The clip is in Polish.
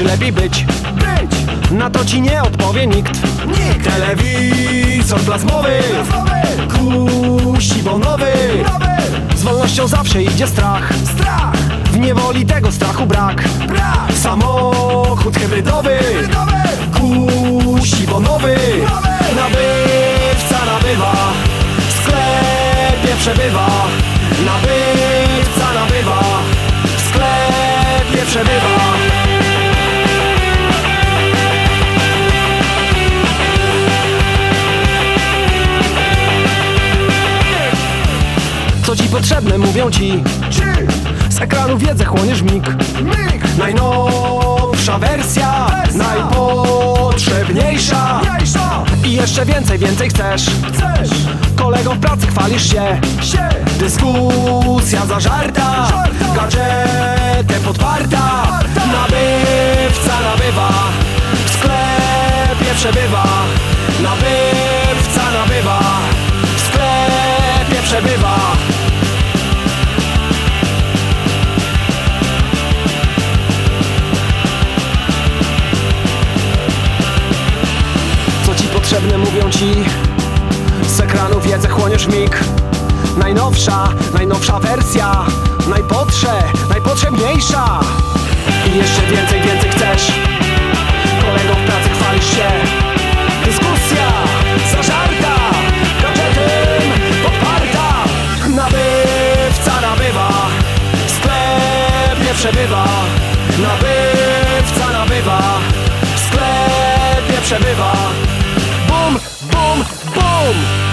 czy lepiej być? Być! Na to ci nie odpowie nikt Nikt! Telewizor plazmowy Kusi bonowy Nowy! Z wolnością zawsze idzie strach Strach! W niewoli tego strachu brak Brak! Samochód hybrydowy Nowy! Kusi bonowy Nowy! Nabywca nabywa W sklepie przebywa Nabywca nabywa W sklepie przebywa Co ci potrzebne mówią ci! Z ekranu wiedzę chłoniesz mig! Najnowsza wersja. Najpotrzebniejsza! I jeszcze więcej, więcej chcesz Chcesz! Kolegą w pracy chwalisz się! Dyskusja zażarta Żarta. Gadżetem podparta Nabywca nabywa W sklepie przebywa Nabywca nabywa przebywa Potrzebne mówią ci. Z ekranu wiedzę chłoniesz mig. Najnowsza, najnowsza wersja. Najpotrze, najpotrzebniejsza. I jeszcze więcej, więcej chcesz. Kolegą w pracy chwalisz się. Dyskusja zażarta. Gadżetem podparta. Nabywca nabywa. W sklepie przebywa. Nabywca nabywa. W sklepie przebywa boom, boom.